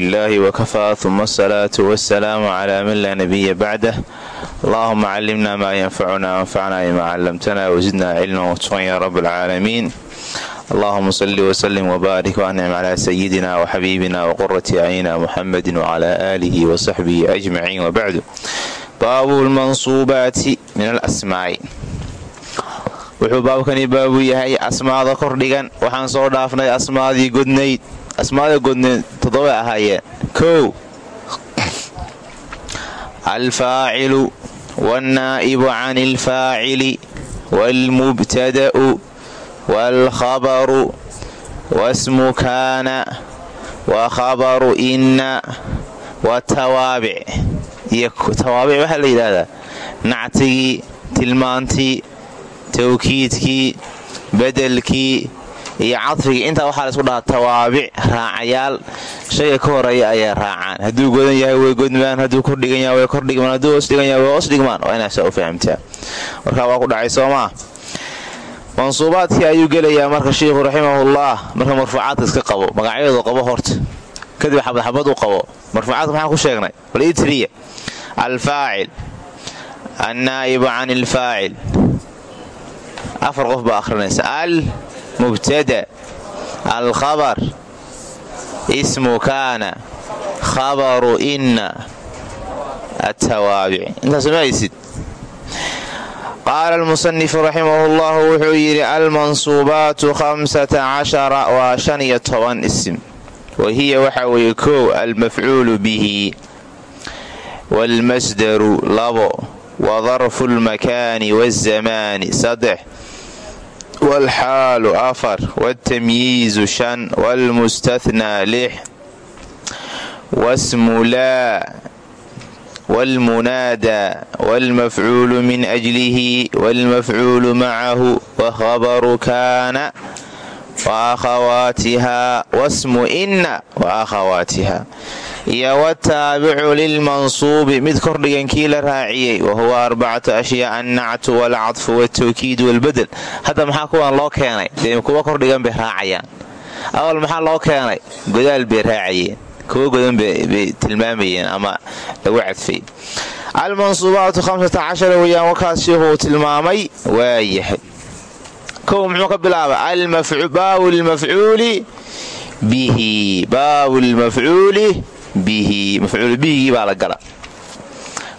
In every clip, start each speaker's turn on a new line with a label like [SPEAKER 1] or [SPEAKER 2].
[SPEAKER 1] lilaahi wakafaa uma asalaatu wasalaamu calaa man laa nabiya bacdah allahuma callimna maa yanfacuna wanfacna bima callamtana wasidna cilman watqan ya rab alcaalamiin allahuma salli wslim wbaarik wancim calaa sayidina waxabiibina waqurati acyina muxamedi wcala aalihi wasaxbihi ajmaciin wabacdu baabu lmansuubaati min alasmaa'i wuxuu baabkani baabu yahay asmaada kordhigan. Waxaan soo dhaafnay asmaadii godnayd asmaada godnayd toddoba ahaayeen kow. Alfaacilu wannaa'ibu can ilfaacili waalmubtada'u waalkhabaru wasmu kaana wa khabaru inna watawaabic iyo tawaabic waxaa la yidhaahdaa. Nactigii tilmaantii tawkiidkii bedelkii iyo cadfigii intaa waxaa laysku dhahaa tawaabic raacayaal. Shayga ka horreeya ayay raacaan. Hadduu godan yahay way godmaan hadduu kordhigan yahay way kordhigmaan hadduu hoos dhigan yahay way hoos dhigmaan. Waa inaasaa u fahamtaa markaa waa ku dhacay soomaa mansuubaadkii ayuu gelayaa marka sheikhu raximahullah marka marfuucaadka iska qabo. Magacyadooda qabo horta. Kadib xabadxabad u qabo. Marfuucaadka maxaan ku sheegnay? Tiriya alfaacil. Annaa'ibu can ilfaacil afar qof baa akhrinaysa mubtada alkhabar ismu kaana khabaru inna atawaabic intaas ma haysid qaala almusanifu raximahu llahu wuxuu yidhi almansuubaatu hamsata cashara waa shan iyo toban isim wa hiya waxaa weeye kow almafcuulu bihi waalmasdaru labo wa darfu lmakaani waazamaani saddex waalxaalu afar waaltamyiizu shan waalmustathnaa lix wasmu laa waalmunaadaa waalmafcuulu min ajlihi waalmafcuulu macahu wakhabaru kaana wa akhawaatiha wasmu inna wa akhawaatiha iyo wataabicu lilmansuubi mid kordhigankii la raaciyey wa huwa arbacatu ashyaa annactu waalcadfu waaltawkiid waalbedel hadda maxaa kuwan loo keenay? Dee kuwa kordhigan bay raacayaan. Awal maxaa loo keenay? Godaal bay raacayeen kuwa godan bay tilmaamayeen ama lagu cadfay. Almansuubaatu weyaan wakaas sheikhu uu tilmaamay waayahay. Kow muxuu ka bilaaba baabu lmafcuuli bihi baabu lmafcuuli bihi mafcuulu bihigii baa la gala.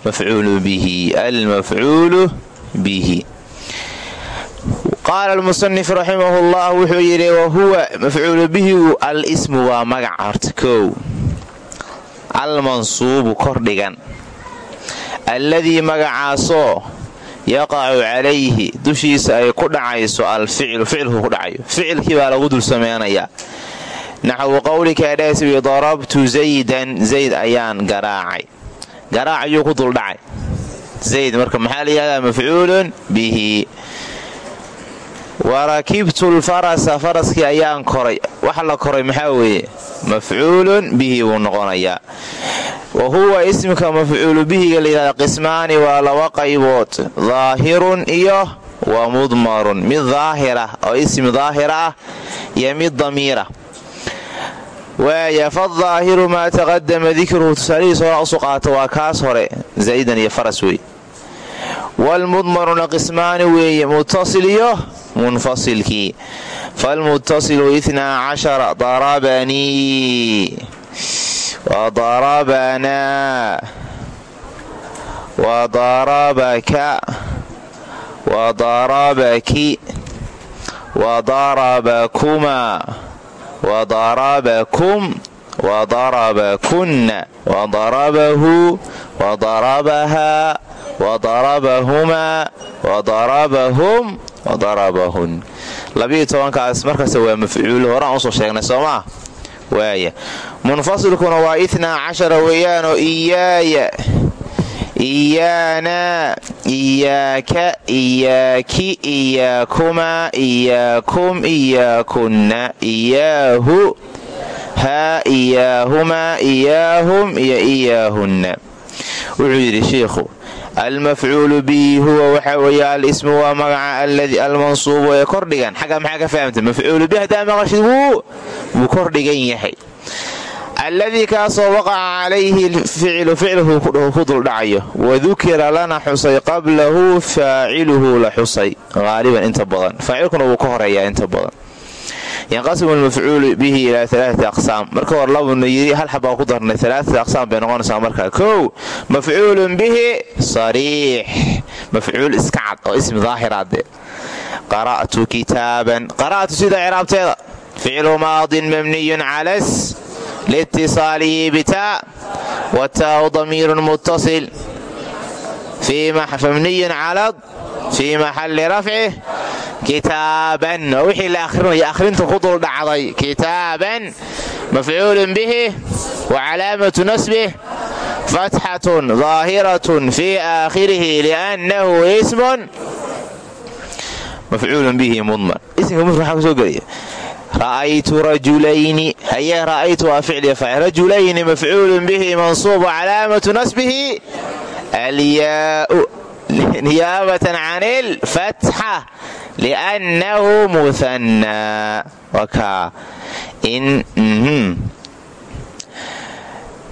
[SPEAKER 1] Mafcuulu bihi almafcuulu bihi. Qaala almusanif raximahu llah wuxuu yidhi wahuwa mafcuulu bihigu al ismu waa magaca horta kow almansuubu kordhigan. Alladii magacaasoo yaqacu calayhi dushiisa ay ku dhacayso alficlu ficilku ku dhacayo. Ficilkii baa lagu dul sameynayaa naxwu qowlika dheeswi darabtu zaydan zayd ayaan garaacay. Garaac ayuu ku duldhacay. Zayd marka maxaa la yihahdaa mafcuulun bihi. Warakibtu lfarasa faraskii ayaan koray. Waxa la koray maxaa weeye? Mafcuulun bihi buu noqonayaa. Wa huwa ismka mafcuulu bihiga layidhahda qismaani waa laba qaybood. Daahirun iyo wa mudmarun. Mid daahira oo ismi daahira ah iyo mid damiira waaya fadaahiru maa taqadama dikruhu tusaalihiis hora usu qaata waa kaas hore zaydan iyo faras wey waalmudmaruna qismaani weeye muttasil iyo munfasilkii falmuttasilu itnaa cashara darabanii wa darabanaa wa darabaka wa darabaki wa darabakumaa wadarabakum wadarabakunna wadarabahu wadarabahaa wadarabahumaa wadarabahum wadarabahun labiiyo tobankaas markasta waa mafcuul horaan u soo sheegnay soomaa waaya munfasilkuna waa itnaa cashara weeyaanoo iyaaya iyaanaa iyaaka iyaaki iyaakumaa iyaakum iyaakunna iyaahu haa iyaahumaa iyaahum iyo iyaahunna wuxuu yidhi shiikhu almafcuulu bihi huwa waxa weeye alismu waa magaca almansuubu ee kordhigan xagga maxaa ka fahamta mafcuulu bihi haddaa maqashid wuu wuu kordhigan yahay alladii kaasoo waqaca calayhi ficlu ficluhu ku duldhacayo wadukira lana xusay qablahu faaciluhu la xusay. Haaliban inta badan. Faacilkuna wuu ka horeeyaa inta badan. Yanqasimu almafcuulu bihi ilaa alaaati aqsaam. Marka hor labuna yiri hal xabaa ku darnay alaaati aqsaam bay noqonaysaa markaa kow mafcuulun bihi sariix. Mafcuul iska cad oo ismi daahiraade qara'tu kitaaban. Qara'tu sida ciraabteeda ficlu maadin mabniyun calas liitisaalihi bitaa wataau damiirun muttasil mabniyun calad fii maxalli rafcih kitaaban waa wixii la akhrinaya akhrinta ku dul dhacday kitaaban mafcuulun bihi wa calaamatu nasbih fatxatun daahiratun fii aakhirihi liannahu ismun mafcuulun bihi mudmar ra'aytu rajulayni haye ra'aytu waa ficliya faacil rajulayni mafcuulun bihi mansuub calaamatu nasbihi alyaau niyaabatan can ilfatxa liannahu muhannaa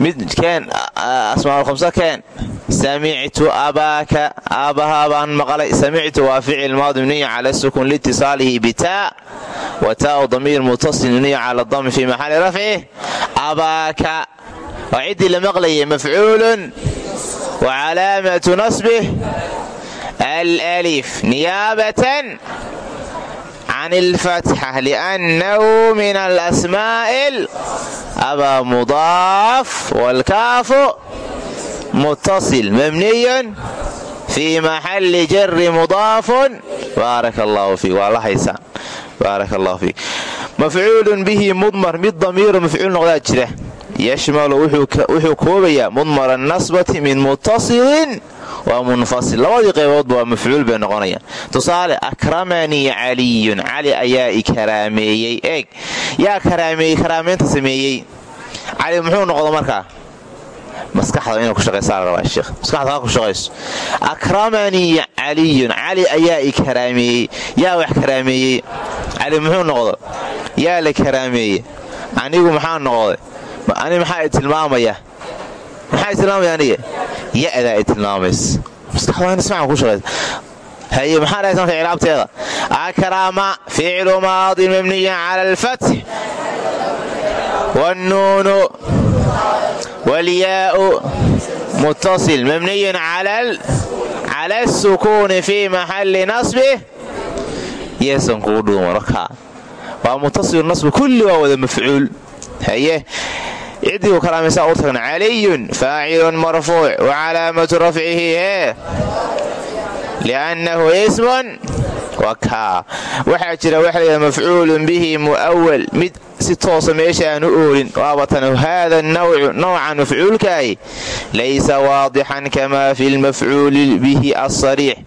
[SPEAKER 1] wakaa in mid keen asmaa'ulkhamsa keen samictu abaaka aabbahaa baan maqlay samictu waa ficil maadi mniyu cala sukun liitisaalihi bitaa wa taau damiir mutasil mniyu cala dami fii maxalli rafcih abaaka waa ciddii la maqlayay mafcuulun wa calaamatu nasbih. Alif niyaabatan can ilfatxa liannahu min alasmaa'il abaa mudaaf waalkaafu muttasil mabniyun fii maxalli jari mudaafun baaraka allaahu fiik waa la haysaan baaraka allahu fiik mafcuulun bihi mudmar mid damiiru mafcuul noqdaa jira yashmalu wuxuu koobayaa mudmara nasbati min muttasilin waa munfasil. Labadii qayboodba waa mafcuul bay noqonayaan. Tusaale akramanii caliyun. Cali ayaa i karaameeyey. Eeg. Yaa karaameeyey karaameynta sameeyey. Cali muxuu noqdo markaa maskaxda inay ku shaqaysaa la rabaa sheekh maskaxda ha ku shaqayso akramanii caliyun. Cali ayaa i yaa wax karaameeyey. Cali muxuu noqdo? Yaa la karaameeyey. Anigu maxaa noqday? Ani maxaa tilmaamaya? Maxaa i aniga ya-daa i tilmaamaysa maskaxda waa in ismacan ku shaqaysa haye maxaa dhahay sanka cilaabteeda akrama ficlu maadin mabniyan cala alfatx wاnnuunu wاlyaau muttasil mabniyun cala الsukuuni fii maxalli nasbih yeesan kugu dhuuma markaa waa muttasilu nasbi kulli waa wada mafcuul haye ciddii u kalaamaysaa u tagna caliyun faacilun marfuuc wa calaamatu rafcihi hee liannahu ismun waxaa jira waxa layidhaha mafcuulun bihi mu'awal mid si toosa meesha aan u oolin waabatan haada nawcu nowcan mafcuulkaahi laysa waadixan kamaa fi lmafcuuli bihi asariix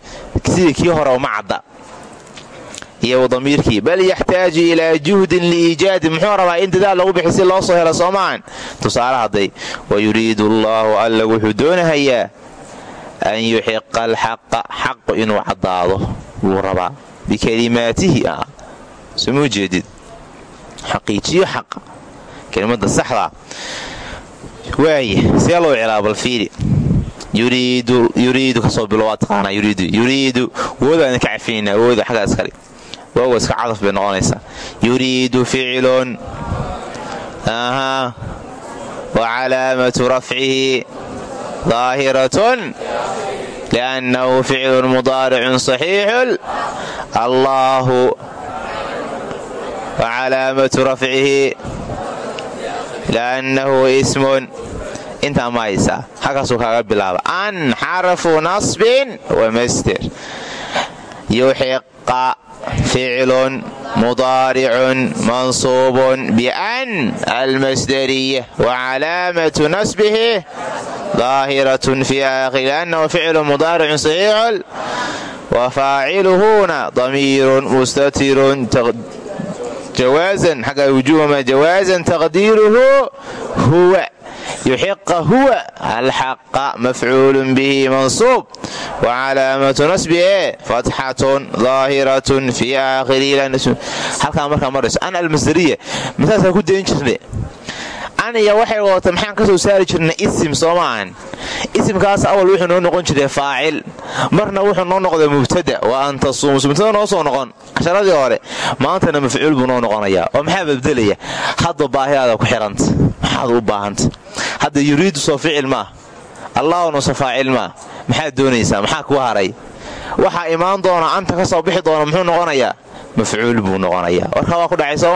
[SPEAKER 1] sidii kii hore uma cadda iyo damiirkii bal yaxtaaju ilaa juhdin liiijaadi muxuu rabaa in dadaal lagu bixi si loo soo helo soomaan tusaale hadday wa yuriidu allaahu alla wuxuu doonahayaa an yuxiqa alxaqa xaqu inuu caddaado. Wuu rabaa. Bikalimaatihi ah. Somuu jeedid xaqiijiyo xaqa kelimada saxdaa waaye see loo fiiri yuriidu ka soo bilo waa yuriidu yuriidu woodaan ka cafinayna wooda xaggaas kale waawa iska cadaf bay noqonaysaa yuriidu ficilun aha wa calaamatu rafcihi daahiratun liannahu ficlun mudaaricun saxiixun allaahu wa calaamatu rafcihi liannahu ismun intaa ma haysaa halkaasuu kaaga bilaaba an xarfu nasbin wa master yuxiqa ficlun mudaaricun mansuubun bian almasdariya wa calaamatu nasbihi daahiratun fi aakhiri annahu ficlu mudaaricun saxiixun wa faaciluhuna damiirun mustatirun jawaazan xagga wujuhuma jawaazan taqdiiruhu huwa yuxiqa huwa alxaqa mafcuulun bihi mansuub wa calaamatu nasbi ee fatxatun daahiratun fii aakhirihalkaa markaa marayso an almasdariya masaasaa ku dayn jirne aniya waxay wadata maxaan ka soo saari jirnay isim soo isimkaas awal wuxuu noo noqon jiray faacil. Marna wuxuu noo noqday mubtada. Waa an tasuumu mubtada noo soo noqon. Casharadii hore maantana mafcuul buu noo noqonayaa oo maxaa babdelaya hadda baahidaada ku xihanta maxaad u baahanta hadda yuriidu soo ficil maa allaahunuse faacil maa maxaad doonaysaa? Maxaa kuu haray? Waxaa imaan doona anta ka soo bixi doona muxuu noqonayaa? Mafcuul buu noqonayaa. Warkaa waa ku dhacay soo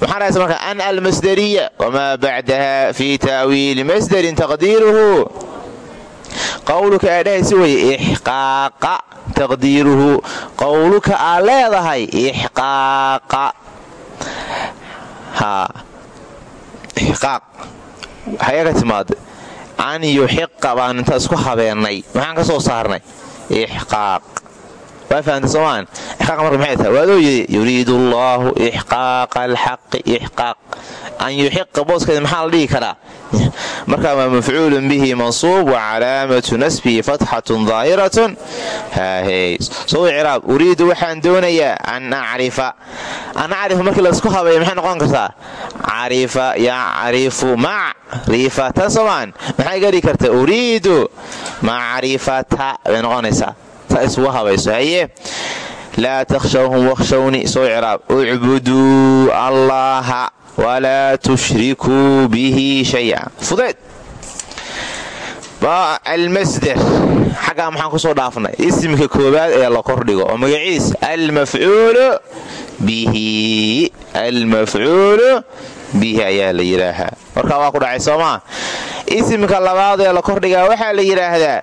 [SPEAKER 1] maxaa dhahaysa marka an almasdariya wamaa bacdaha fii taawiili masdarin taqdiiruhu qowluka aa dhahaysa weye ixqaaqa taqdiiruhu qowluka aa leedahay ixqaaqa. Ixqaaq. Waxay ka timaada an yuxiqa baan inta isku habeennay. Maxaan ka soo waa fahamta soomaan ixqaaq marka maxay tahay? Waadoo yidhi yuriidu allaahu ixqaaqa alxaqi ixqaaq. An yuxiqa booskeeda maxaa la dhihi karaa? Markaa waa mafcuulun bihi mansuub wa calaamatu nasbihi fatxatun daahiratun haahey soo ciraab. Uriidu waxaan doonayaa an acrifa. An acrifa markii la isku habeeya maxay noqon kartaa? Carifa yacrifu macrifata soomaan maxay gadhi karta uriidu macrifata bay noqonaysaa isugu habayso haye laa takhshawhum wakhshawni soo ciraab ucbuduu allaaha walaa tushrikuu bihi shaya. Fudeed. Almasder xaggaa maxaan ku soo dhaafnay. Isimka koowaad ee la kordhigo oo magaciis almafcuulu bihi. Almafcuulu bihi ayaa la yidhaahaa warkaa waa ku dhacay soomaa isimka labaad ee la kordhigaa waxaa la yidhaahdaa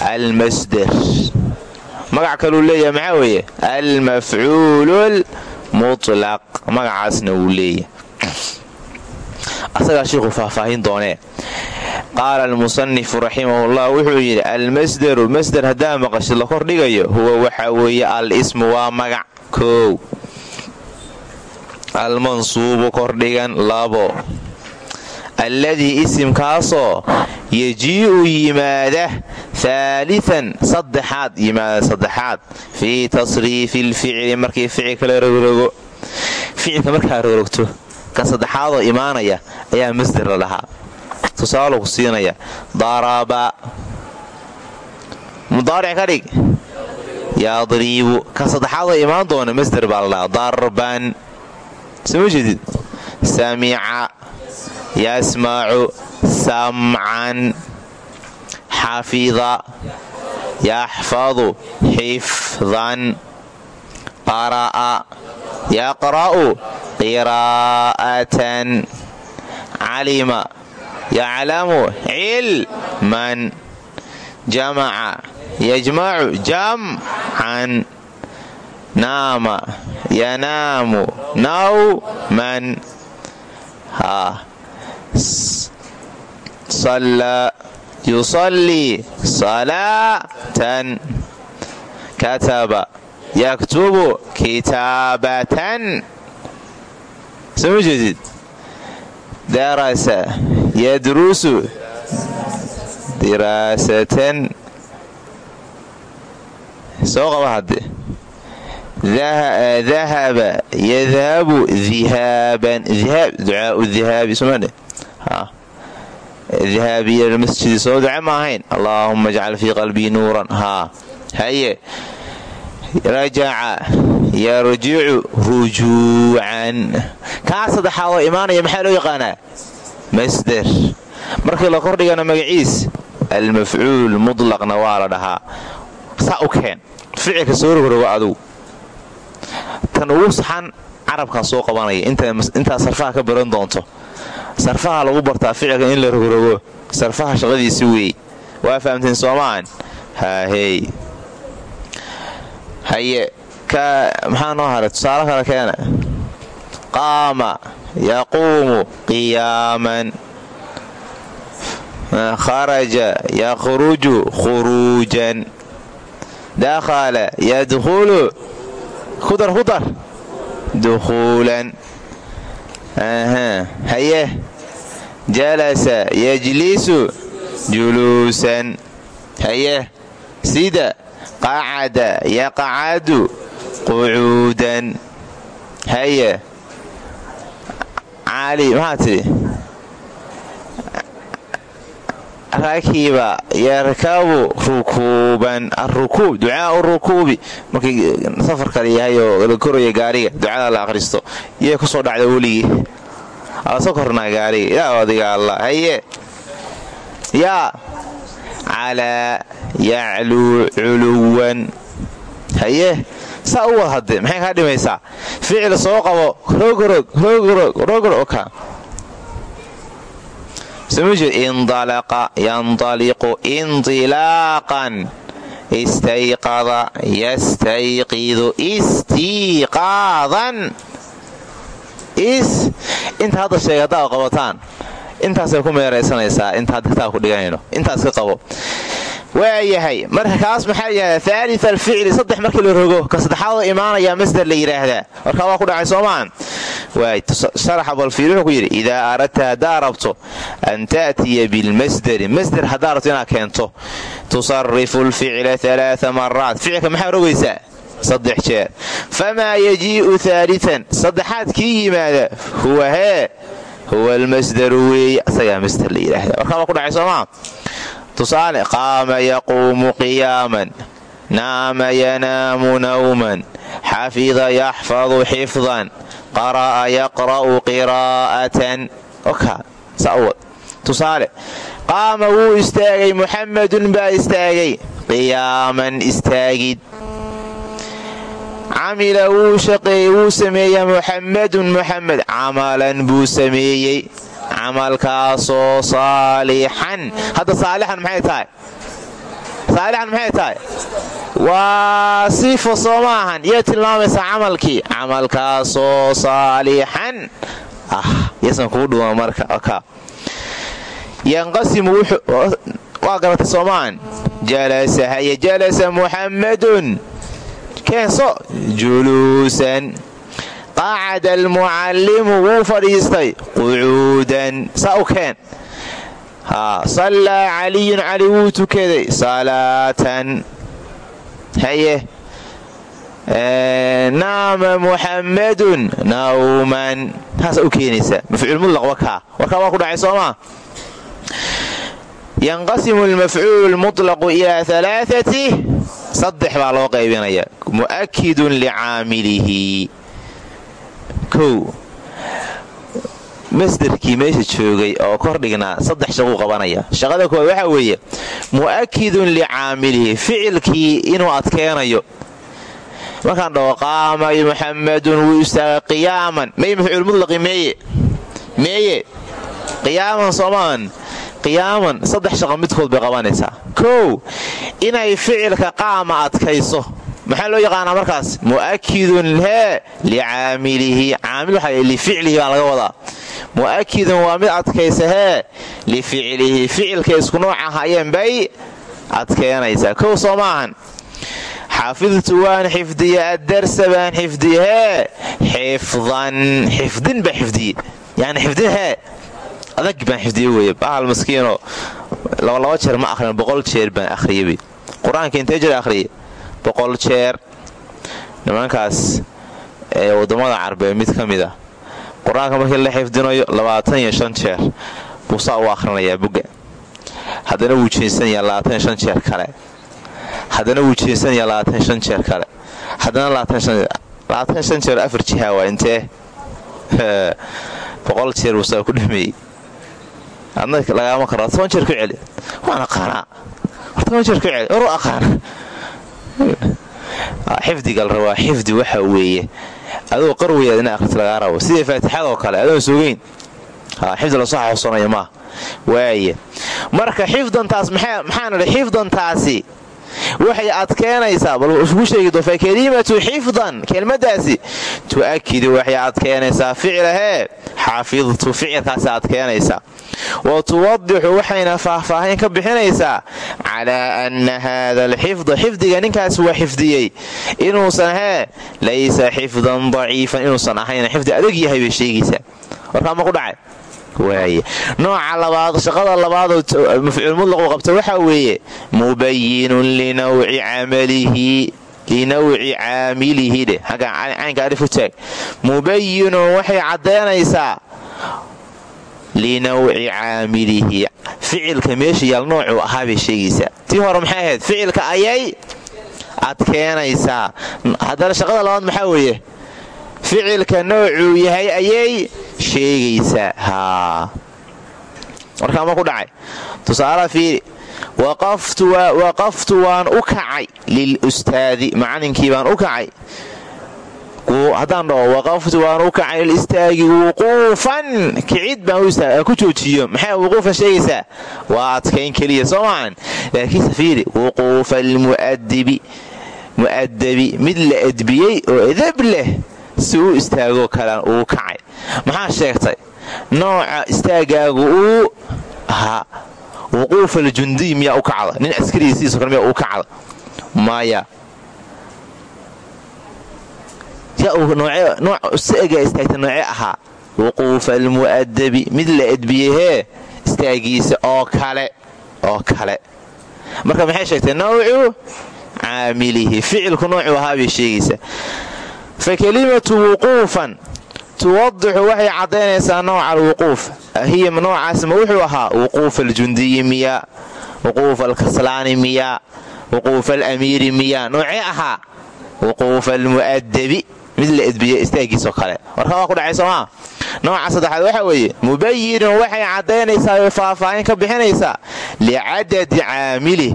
[SPEAKER 1] almasder magac kaluu leeyahay maxaa weeye? Almafcuulu lmutlaq magacaasna wuu leeyahay. Asagaa shiikhuu faahfaahin doonee qaala almusanifu raximahullah wuxuu yidhi almasderu masder haddaa maqashid la kordhigayo huwa waxaa weeye al ismu waa magac koow. Almansuubu kordhigan labo alladii isimkaasoo yejii'u yimaada haalian saddexaad yimaada saddexaad fii tasriifi lficli markii ficilka la rogrogo ficilka markaa rogrogto kan saddexaadoo imaanaya ayaa masder la dhahaa tusaalo ku siinaya daraba mudaaric ka dhig. Yadriibu kan saddexaadoo imaan doona masder baa la dhahaa darban samica yasmacu samcan xafida yaxfadu xifdan qara'a yaqra'u qiraa'atan calima yaclamu cilman jamaca yajmacu jamcan naama yanaamu nawman yusallii salaatan kataba. Yaktubu kitaabatan soma jeedid darasa. Yadrusu diraasatan soo qaba hadde dahaba yadhabu dhihaaban ducaau dhihaabi somadhe dhihaabiya masjidi soo duce ma ahayn. Allaahuma ajcal fii qalbii nuuran. Haa haye. Rajaca yarjicu rujuucan. Kaa saddexaad oo imaanaya maxaa loo yaqaanaa? Masder. Markii la kordhigana magaciis almafcuul mutlaqna waa la dhahaa. Saa u keen. Ficilka soo tan ugu saxan carabkaa soo qabanaya. Intaa sarfaha ka baran doonto. Sarfaha lagu bartaa ficilka in la rogrogo sarfaha shaqadiisi weey. Waa fahamteen soomaan haahey haye maxaa noo haray? Tusaale kale keena. Qaama yaquumu qiyaaman. Kharaja yakhruju khuruujan. Dakhala yadkhulu kudar kudar dukhuulan haye. Jalasa. Yajlisu. Juluusan haye. Sida. Qacada yaqcadu qucuudan haye. Cali maxaa tidhi rakiba yarkabu rukuuban arukuub ducaau rukuubi markii safarka yahay oo la koraya gaariga ducada la akhristo yay ku soo dhacda weligii asa kornaa gaariga yaa adiga allah haye yaa calaa yacluu culuwan haye saa wad hadde maxay kaa dhimaysaa ficil soo qabo rogrog rogrog rogrog indalaqa yandaliqu indilaaqan istayqada yastayqidu istiiqaadan is inta hadda sheega haddaa qabataan intaasay ku meeraysanaysaa inta hadda kitaab ku dhiganayno intaas ka qabo. Waayahay marka kaas maxaa layihahdaa aali alficli saddex markii la rogo ka saddexaadoo imaanaya masder la yidhaahdaa warkaa waa ku dhacay soomaan. Sharaxa balfiil wuxuu ku yidhi idaa aradta haddaa an ta'tiya bilmasderi masder haddaa rabto inaad keento. Tusarifu lficla alaaa maraat ficilka maxaa rogaysaa saddex jeer. Famaa yajii'u aalian saddexaad kii yimaada? Huwa hee huwa almasdaru weeye asagaa masder la yidhaahdaa warkaa waa ku dhacay soomaa tusaale qaama yaquumu qiyaaman naama yanaamu nawman xafida yaxfadu xifdan qara'a yaqra'u qiraa'atan tusaale qaama wuu istaagay muxammadun baa istaagay qiyaaman istaagid camila wuu shaqeeyey wuu sameeya muxammadun muxamed camalan buu sameeyey. Camalkaasoo saalixan hadda saalixan maxay tahay? Saalixan maxay tahay? Waa sifa soo maahan iyo tilmaamaysaa camalkii. Camalkaasoo saalixan ah yasan kuu dhuwa marka ka yanqasimu waa garatay soomaan jalasa haye jalasa muxammadun keenso juluusan. Qacada almucallimu wuu fadhiistay qucuudan saa u keen. Sallaa caliyun cali wuu tukaday haye. Naama muxammadun nawman. Taasa u keenaysaa mafcuul mulaq wakaa warkaa waa ku dhacay soomaa yanqasimu almafcuul lmutlaqu saddex baa loo qaybinaya. Mu'akidun licaamilihi kow masderkii meesha joogay oo kordhignaa saddex shaquu qabanaya. Shaqada koowaad waxaa weeye mu'akidun licaamilihi ficilkii inuu adkeenayo. Markaan dhaho qaama muxammadun wuu istaagay qiyaaman. May mafcuul mutlaqi meeye. Meeye qiyaaman soomaan qiyaaman saddex shaqo midkood bay qabanaysaa. Kow inay ficilka qaama adkayso. Maxaa loo yaqaanaa markaas? Mu'akidun hee licaamilihi caamil waxaa lificlihi baa laga wadaa. Mu'akidun waa mid adkaysa hee lificlihi. Ficilka isku nooc ahayeen bay adkeenaysaa kow soo maahan xafidtu waan xifdiye addarsa baan xifdiye xifdan. Xifdin baa xifdiye. Yani xifdin adag baan xifdiye weye bahal maskiino labalaba jeer ma akhrin boqol jeer baan akhriyay qur'aanka intee jeer akhriye boqol jeer. Nimankaas ee waddamada carbeed mid ka mid ah. Qur'aanka markii la xifdinayo labaatan iyo shan jeer buu saa u akhrinayaa bugga haddana wuu jeensanayaa labaatan shan jeer kale. Haddana wuu jeensanayaa labaatan shan jeer kale. Haddana labaatan shan jeer afar jiha waa intee? Boqol jeer buu saa ku dhameeyey adna lagaama karo toban jeer ku celi. Waan aqaanaa war toban jeer ku celi waru aqaana xifdiga la rabaa xifdi waxa weeye. Adoo qarwayaad ina akhriso lagaa rabo. Sidai faatixadoo kale adoon sugayn xifdi la soo xasuusanaya maaha waaye marka xifdantaas maxaan idhi xifdantaasi waxay adkeenaysaa bal isku sheegi doonfaa kelimatu xifdan. Kelmadaasi tu'akidu waxay adkeenaysaa ficlahee xafidtu ficilkaasi adkeenaysaa. Wa tuwadixu waxayna faahfaahin ka bixinaysaa. Calaa anna haada alxifda xifdiga ninkaas waa xifdiyey. Inuusan hee laysa xifdan daciifan inuusan ahayn. Xifdi adag yahay bay sheegaysaa. Warkaa ma ku dhacay nooca labaad shaqada labaadoo mafcuul mutlaqu qabta waxaa weeye mubayinun linawci camalihi linawci caamilihi dheh caynka alif u taag mubayinun waxay caddaynaysaa linawci caamilihi. Ficilka meesha yaal noocuu ahaabay sheegaysaa. Tii hore maxay ahayd? Ficilka ayay adkeenaysaa. Haddana shaqada labaad maxaa weeye? Ficilka noocuu yahay ayay sheegaysaa haa warkaa ma ku dhacay. Tusaala fiiri waqaftu waan u kacay lil ustaadi. Macalinkii baan u kacay. Haddaan dhaho waqaftu waan u kacay listaagi wuquufan. Kicid baan ku joojiyo. Maxay wuquufan sheegaysaa? Waa adkayn keliya soo maahan laakiin safiiri wuquufa almu'adabi mu'adabi mid la edbiyey oo edab leh si uu istaagoo kalean uu kacay. Maxaa sheegtay? Nooca istaagaagu uu ahaa wuquuf aljundiy miyaa u kacda nin askarigiisiiso kale miyaa u kacda maya saga istaagta nooce ahaa? Wuquufa almu'adabi mid la edbiyey hee istaagiisa oo kale oo kale. Marka maxay sheegtay? Nawcu caamilihi. Ficilku noocuu ahaa bay sheegaysaa fa kelimatu wuquufan tuwadixu waxay caddaynaysaa nooca alwuquuf hiya noocaas ma wuxuu ahaa wuquufa aljundiyi miyaa wuquufa alkaslaani miyaa wuquufa alamiiri miyaa noocee ahaa wuquufa almu'adabi mid la edbiya istaagiisoo kale. Warka ku dhacay soomaa nooca saddexaad waxa weeye mubayinun waxay caddaynaysaa faahfaahin ka bixinaysaa licadadi caamilih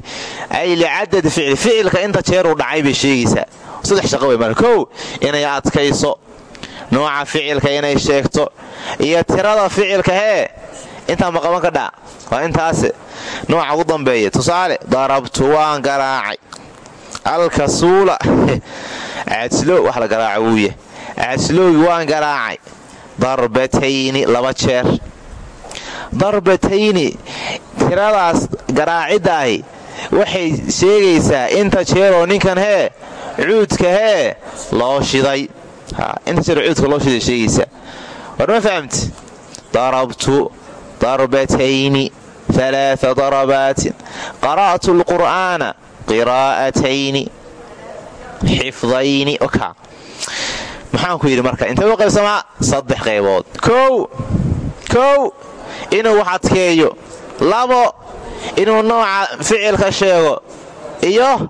[SPEAKER 1] ay licadadi ficli ficilka inta jeeruu dhacay bay sheegaysaa. Saddex shaqo wey marka kow inay adkayso. Nooca ficilka inay sheegto iyo tirada ficilka hee intaa ma qaban ka dhaa waa intaase nooca ugu dambeeya tusaale darabtu waan garaacay alkasuula. Caadslow wax la garaaca wuu yah caadslowgi waan garaacay. Darbatayni laba jeer. Darbatayni tiradaas garaacidaahi waxay sheegaysaa inta jeeroo ninkan hee cuudka hee loo shiday. Inta jeeroo cuudka loo shiday sheegaysaa war ma fahamti? Darabtu darbatayni alaaa darabaatin qara'tu alqur'aana qiraa'atayni xifdayni oka. Maxaan ku yidhi marka intee u qaybsamaa saddex qaybood. Kow kow inuu wax adkeeyo. Labo inuu nooca ficilka sheego. Iyo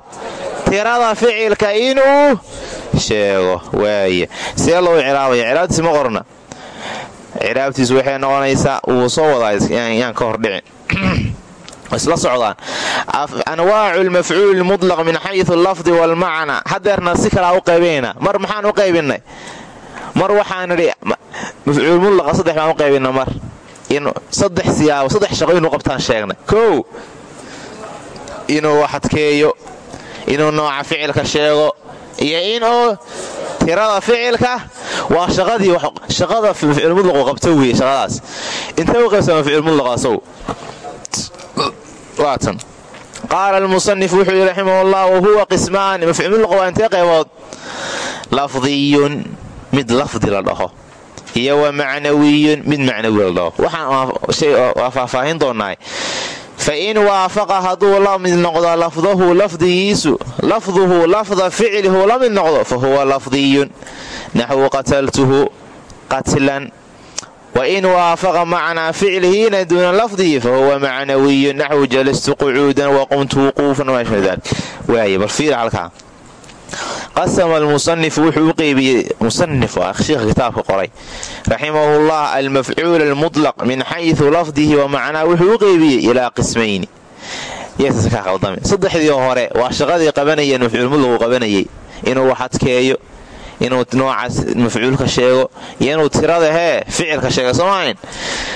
[SPEAKER 1] tirada ficilka inuu sheego. Waaye see loo ciraabaya ciraabtiis ma qorna. Ciraabtiis waxay noqonaysaa wuu soo wadaa yaan ka hordhicin isla socdaan. Anwaacu lmafcuul mulaq min xayu lafdi walmacna hadeerna si kalaa u qaybinayna mar maxaan u qaybinay? Mar waxaan idhi mafcuul mulaqa saddex baan u qaybina mar. Saddex siyaabo saddex shaqo inuu qabtaan sheegnay. Kow inuu wax adkeeyo inuu nooca ficilka sheego iyo inuu tirada ficilka waa shaqadii shaqada mafcuul mulaqu qabto weye shaqadaas. Intee u qaybsama mafcuul mulaqaasow waatan qaala almusanif wuxuu yidhi raximah ullah wahuwa qismaani mafcuul mulqa waa intee qaybood? Lafdiyun mid lafdi la dhaho iyo wa macnawiyun mid macnawi la dhaho. Waxaan faahfaahin doonaay fa in waafaqa hadduu la mid noqdo lafdahu lafdigiisu lafduhu lafda ficlihu la mid noqdo fa huwa lafdiyun. Naxwu qataltuhu qatlan wain waafaqa macnaa ficlihiina duuna lafdihi fa huwa macnawiyun naxwu jalastu qucuudan waqumtu wuquufan waay bal fiir halkaa. Qasama almusanif wuxuu u qeybiyey musanif waa shiikha kitaabka qoray. Raximahullah almafcuul almutlaq min xayu lafdihi wa macnaa wuxuu u qeybiyey ilaa qismayni. Saddexdii hore waa shaqadii qabanayeen mafcuul mutlaqu qabanayay inuu wax adkeeyo inuu noocaas mafcuulka sheego iyo inuu tirada hee ficilka sheega soomahayn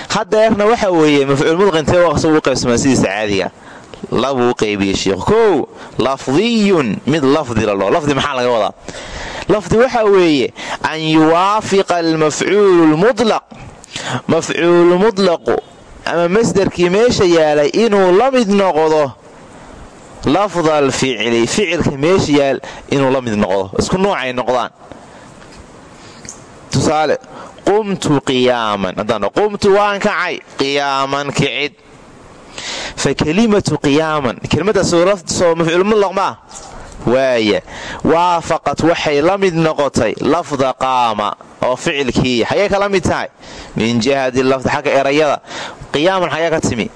[SPEAKER 1] hadeerna waxa weeye mafcuul mulqintee waqsa u qaybsamaa sidiisa caadiga. Labuu qaybiyey shiikhu kow lafdiyun mid lafdi la lafdi maxaa laga wadaa? Lafdi waxa weeye an yuwaafiqa almafcuulu lmutlaq mafcuulu mutlaqu ama masdarkii meesha yaalay inuu la mid noqdo lafda alficli ficilka meesha yaal inuu la mid noqdo. Isku noocay noqdaan. Tusaale qumtu qiyaaman. Qumtu waan kacay. Qiyaaman kicid. Fa kelimatu qiyaaman. Kelimadaasoo mafcuul mutlaq maa waaya waafaqad waxay la mid noqotay lafda qaama oo ficilkiiya xagee ka la mid tahay. Min jihati lafdi xagga erayada. Qiyaaman xagee ka timi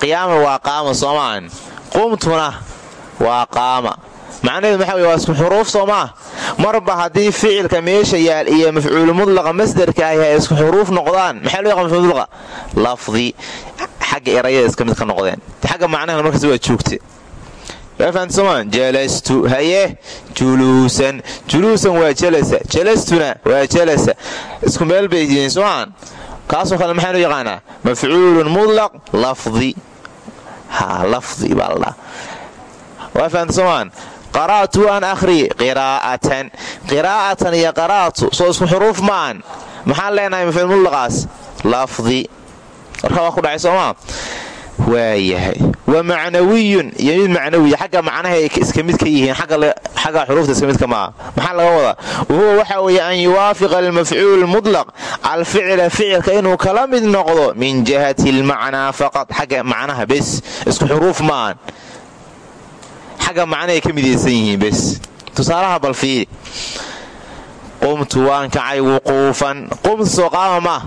[SPEAKER 1] qiyaama waa qaama soomaan qumtuna waa qaama. Macnaheedu maxaa wey waa isku xuruuf soo marba haddii ficilka meesha yaal iyo mafcuulu mudlaqa masdarka ahi ay isku xuruuf noqdaan maxaa loo yaqa mafcuul mudlaqa lafdi. Xagga erayada iska mid ka noqdeen. Xagga macnaha markaas waa joogte. Fahamtsomaan jalastu. Haye? Juluusan. Juluusan waa jalasa. Jalastuna waa jalasa. Isku meel bay yihiin soomaan kaasoo kale maxaa loo yaqaanaa? Mafcuulun mudlaq lafdi. Lafdi baa la dhaha waa fahamtsomaan qara'tu waan akhriye qiraa'atan. Qiraa'atan iyo qara'tu soo isku xuruuf ma'an maxaan leenahay mafcuul mudlaqaas lafdi. Warka waa ku dhacay soomaa waayahay. Wa macnawiyun iyo mid macnawiya xagga macnaha iska mid ka yihiin xagga xuruufta iska midka maaha. Maxaa laga wadaa? Wahuwa waxa weeye an yuwaafiqa almafcuul mudlaq alficla ficilka inuu kala mid noqdo min jihati almacnaa faqad xagga macnaha bes isku xuruuf maahan xagga macnahay ka midaysan yihiin bes. Tusaalaha bal fiiri qumtu waan kacay wuquufan qumtu soo qaama maah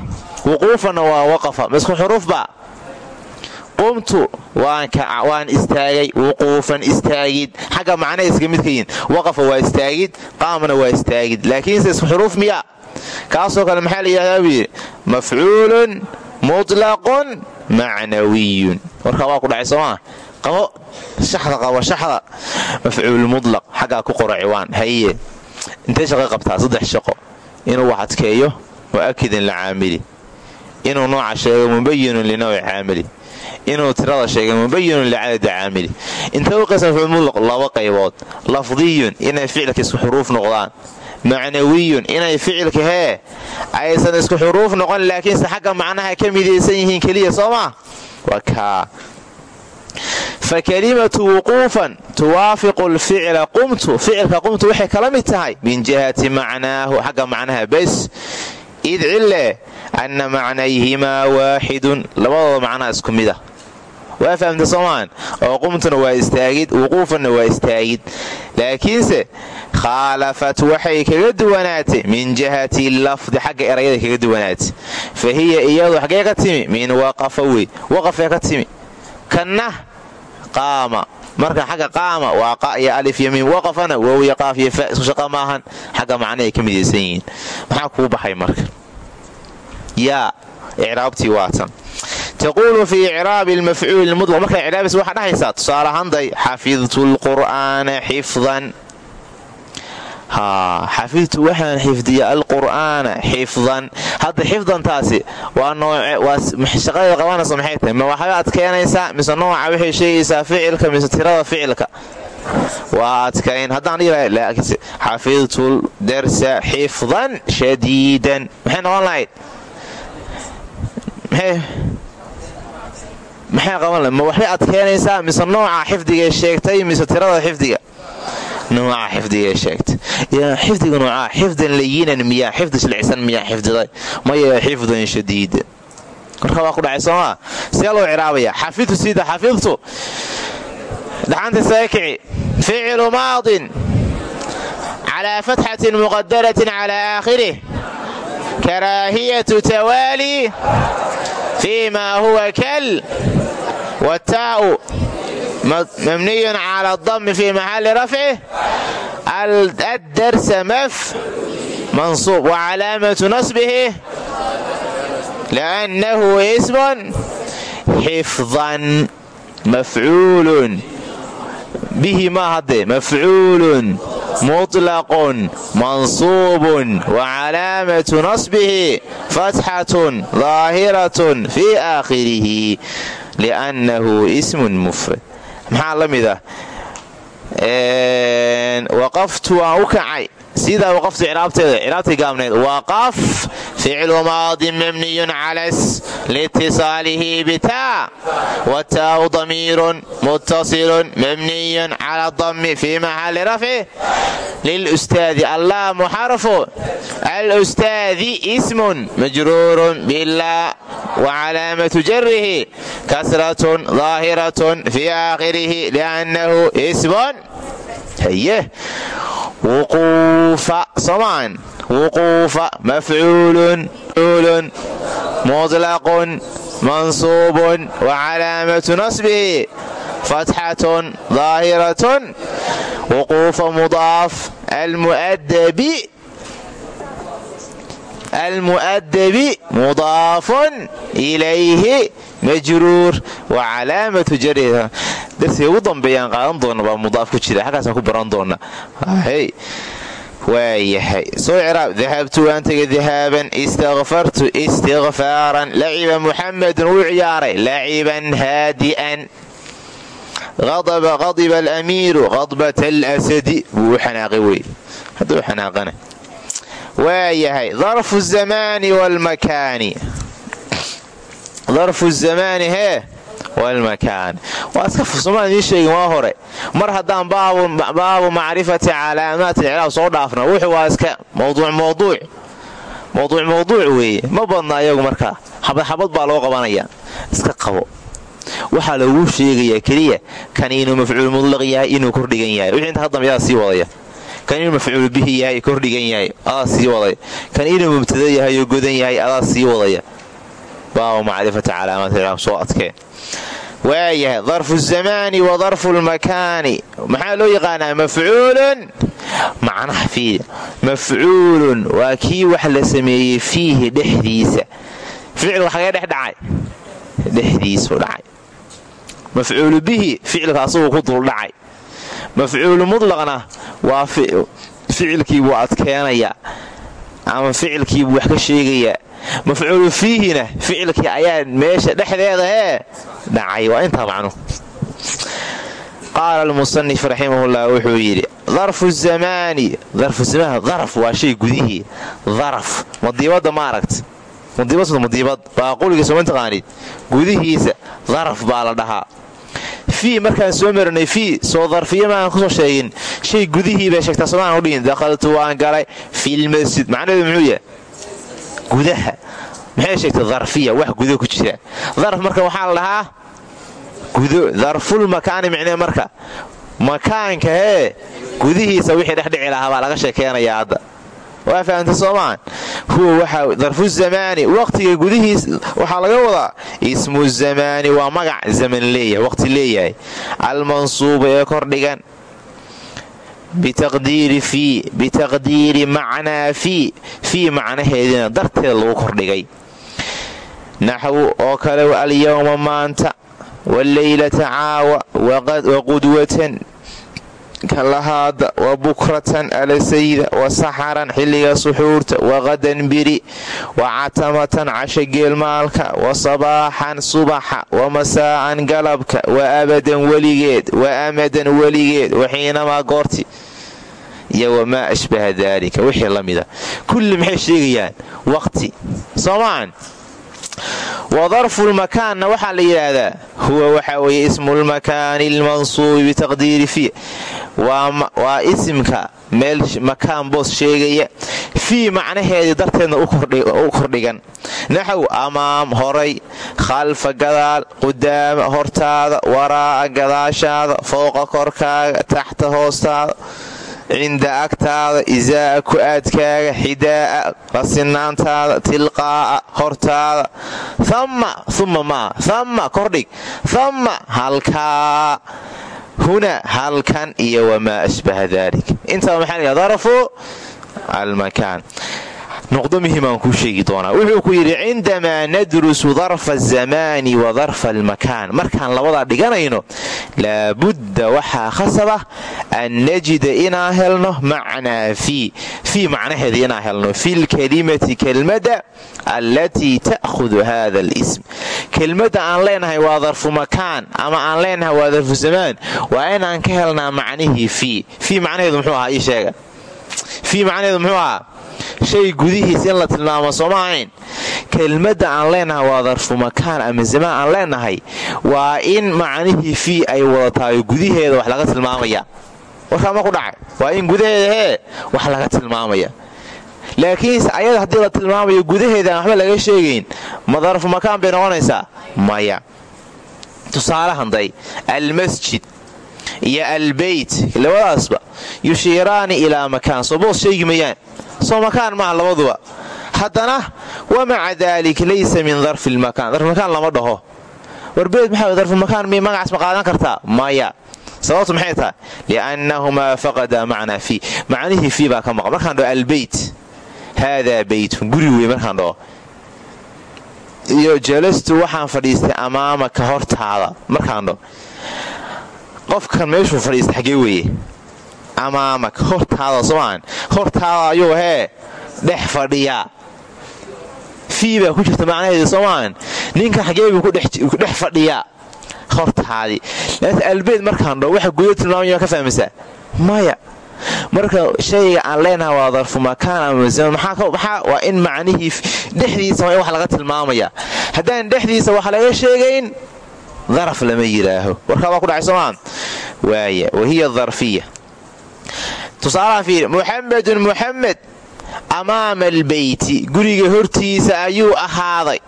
[SPEAKER 1] waa waqafa ma isku xuruufba qumtu waan istaagay wuquufan istaagid. Xagga macnahay iska mid ka yihiin. Waqafa waa istaagid qaamana waa istaagid. Laakiinse isku xuruuf miya. Kaasoo kale maxaa la yidhahdaa buu yidhi mafcuulun mutlaqun macnawiyun. Warkaa waa ku dhacay soomaa qabo shaxda qabo shaxda. Mafcuul mudlaq xaggaa ku qoro ciwaan haye intee shaqo qabtaa? Saddex shaqo. Inuu wax adkeeyo mu'akidin licaamili inuu nooca sheego mubayinun linawci caamili inuu tirada sheega mubayinun licadadi caamili. Intee u mafcuul mudlaq laba qaybood. Lafdiyun inay ficilka isku xuruuf noqdaan. Macnawiyun inay ficilka hee aysan isku xuruuf noqon laakiinse xagga macnaha ka midaysan yihiin keliya soo maa waa kaa. Fa kalimatu wuquufan tuwaafiqu lficla qumtu ficilka qumtu waxay kala mid tahay min jihati macnaahu xagga macnaha id cille anna macnayhimaa waaxidun labadooda macnaha isku mid ah. Waa fahamta soomaan oo qumtuna waa istaagid wuquufanna waa istaagid. Laakiinse khaalafat waxay kaga duwanaatay min jihati lafdi xagga erayada kaga duwanaatay. Fa hiya iyadu xaggee ka timi min waqafa wey waqafee ka timi. Kanna qaama marka xagga qaama waa qa iyo alif iyo miim waqafana wowya qaaf iyo fa isku shaqa maahan xagga macnahay ka midaysan yihiin. Maxaa kuu baxay marka? Yaa icraabtii waatan taquulu fii icraabi lmafcuuli mudlaq markaa icraabis waxaa dhahaysaa tusaale ahanday xafidtu lqur'aana xifdan xafidtu waxaan xifdiya alqur'aana xifdan. Hadda xifdantaasi shaqadeeda qabanaysa maxay tahay? Ma waxbay adkeynaysaa mise nooca waxay sheegaysaa ficilka mise tirada ficilka? Waa adkayn haddaan xafidtu darsa xifdan shadiidan. Maxay noqon lahayd? Maxay qaban lahayd? Ma waxbay adkeynaysaa mise nooca xifdigay sheegtay mise tirada xifdiga nooca xifdigay sheegtay xifdiga noocaa xifdan layinan miyaa xifdi shilcisan miyaa xifdiday maya xifdan shadiida marka waa ku dhacay soomaa see loo ciraabaya xafidtu sida xafidtu dhaxanta saakici ficilu maadin calaa fatxatin muqadaratin calaa aakhirih karaahiyatu tawaali fii huwa kal wataa'u mabniyun cala adami fii maxalli rafcih addarsa maf mansuub wa calaamatu nasbihi liannahu ismun xifdan mafcuulun bihi ma haddee mafcuulun muطlaqun mansuubun wa calaamatu nasbihi fatxatun daahiratun fii aakhirihi liannahu ismun mufrad maxaa la mid ah? Waqaftu waan u sidaa waqaftu ciraabteeda ciraabtay gaabneed waqaf ficlu maadin mabniyun calas liitisaalihi bitaa wataau damiirun muttasilun mabniyun cala dami fii maxalli rafci lilustaadi allaamu xarfu alustaadi ismun majruurun bilaa wacalaamatu jarihi kasratun daahiratun fii aakhirihi liannahu ismun haye wuquufa somaan wuquufa mafcuulun ulun mutlaqun mansuubun wa calaamatu nasbihi fatxatun daahiratun wuquufa mudaaf almu'adabi almu'adabi mudaafun ilayhi majruur wa calaamatu jariha darsiga ugu dambeeyaan qaadan doona baa mudaaf ku jira. Xaggaasaan ku baran doona. Waayahay soo ciraab dahabtu waan tegay dahaaban. Istakfartu istikfaaran laciba muxamedun wuu ciyaaray. Laciban haadi'an. Qadiba alamiiru. Qadbat alasadi. Wuu xanaaqay wey hadduu xanaaqana. Waayahay darfu zamaani wlmakaani darfu zamaani walmakaan waa iska somaan idiin sheegin waa hore mar haddaan baabu macrifati calaamaati icraab soo dhaafna wuxuu waa iska mawduuc mawduuc mawduuc weeye ma badna ayagu markaa xabad xabad baa loo qabanaya iska qabo waxaa laguu sheegayaa keliya kan inuu mafcuul mudlaq yahay inuu kordhigan yahay wixii inta ka dambeyadaa sii wadaya kan inuu mafcuul bihi yahay kordhigan yahay adaa sii wadaya kan inuu mubtada yahay oo godan yahay adaa sii wadaya baabu macrifati calaamaati icraab soo adkee waayahay darfu zamaani wa darfu lmakaani. Maxaa loo yaqaanaa? Mafcuulun. Macnaha fiidi mafcuulun. Waa kii wax la sameeyey fiihi dhexdiisa. Ficilka xagee dhex dhacay? Dhexdiisuu dhacay. Mafcuulu bihi ficilka asaguu ku dul dhacay. Mafcuulu mudlaqna waa ficilkiibuu adkeenayaa ama ficilkiibuu wax ka sheegayaa mafcuulu fiihina ficilkii ayaa meesha dhexdeeda ee dhacay waa intaa macnu qaala almusanif raximahullah wuxuu yidhi darfu zamaani darfu zamaan daraf waa shay gudihii daraf madiibadda ma aragt madiibad madiibad baaquliga soo mataqaanid gudihiisa daraf baa la dhahaa fii markaan soo marinay fii soo darfiya maaaan ku soo sheegin shay gudihii bay sheegtaa somaan u dhihin dakhaltu waan galay filmasjid gudaha. Maxay sheegtay darfiya? Wax gudo ku jira. Darf marka waxaa la dhahaa gudo darful makaani micnee marka. Makaanka hee gudihiisa wixii dhexdhici lahaa baa laga sheekeynayaa hadda. Waa fahamta soomaan huwa waxaa darfu zamaani waqtiga gudihiis waxaa laga wadaa ismu zamaani waa magac zaman leeyahay waqti leeyahay. Almansuuba ee kordhigan bitaqdiiri macnaa fii fii macnaheedina darteeda lagu kordhigay. naxwu oo kale alyowma maanta waleylata caawa waqudwatan kalahaada wa bukratan alasayda wa saxaran xilliga suxuurta waqadan biri wa catamatan casha geelmaalka wa sabaaxan subaxa wa masaa'an galabka wa abadan weligeed wa amadan weligeed wa xiinamaa goorti iyo wamaa ashbaha daalika wixii la mida. Kulli maxay sheegayaan? Waqti. Soomaan. Wa darfulmakaanna waxaa la yidhaahdaa huwa waxaa weeye ismulmakaani almansuubi bitaqdiiri fii waa isimka meel makaan boos sheegaya. Fii macnaheedii darteedna u kordhigan. Naxw amaam horay khalfa gadaal qudaama hortaada waraa'a gadaashaada fowqa korkaaga taxta hoostaada cinda agtaada isaa'a ku-aadkaaga xidaa'a rasinaantaada tilqaa'a hortaada. Ama uma maa ama kordhig. Ama halkaa huna halkan iyo wamaa ashbaha dalik intaba maxaa la darfu almakaan noqdo muhimaan kuu sheegi doonaa. Wuxuu ku yidhi cindamaa nadrusu darfa azamaani wa darfa almakaan. Markaan labadaa dhiganayno laabudda waxaa khasaba an najida inaan helno macnaa fii fii macnaheeda inaan helno fi lkalimati kelmada allatii ta'khudu hada alism. Kelmadda aan leenahay waa darfu makaan ama aan leenahay waa darfu zamaan. Waa inaan ka helnaa macnihii fii fii macnaheedu muxuu ahaa ii sheega. Fii macnaheedu muxuu ahaa shay gudihiis in la tilmaamo sooma ahayn? Kelmadda aan leenahay waa darfu makaan ama zamaan aan leenahay. Waa in macnihii fii ay wadatahay gudaheeda wax laga tilmaamaya. Warkaa ma ku dhacay? Waa in gudaheeda hee wax laga tilmaamaya. Laakiinse ayada haddii la tilmaamayo gudaheeda waxba laga sheegayn ma darfu makaan bay noqonaysaa? Maya. Tusaalahanday almasjid iyo albeyt labadaasba yushiiraani ilaa makaan. Soo boos sheegi mayaan soo makaan maaha labaduba? Haddana wamaca dalik laysa min darfi lmakaan darfilmakaan lama dhaho. Warbeed maxaa darfilmakaan mi magacaas ma qaadan kartaa? Maya. Sababtu maxay tahay? Liannahumaa faqada macnaa fii. Macnihii fii baa ka maqan. Markaan dhaho albeyt haadaa beytun guri wey markaan dhaho. Iyo jalastu waxaan fadhiistay amaamaka hortaada. Markaan dhaho. Qofkan meeshuu fadhiista xagee weeye amaamaka hortaada somaan hortaada ayuu hee dhex fadhiyaa fii baa ku jirta macnaheedu soomaan ninkan xagee buu ku dhex fadhiyaa hortaadii albeyd markaan dho waxa gudo tilmaamaya ka fahmaysaa maya. Marka shayga aan leenaha waa darfu makaan waa in macnihii dhexdiisa in wax laga tilmaamaya. Haddaan dhexdiisa wax laga sheegayn daraf lama yidhaaho. Warkaabaa ku dhacay soomaa waaya wahiya darfiya tusaalahan fiiri muxamedun muxamed amaama albeyti. Guriga hortiisa ayuu ahaaday.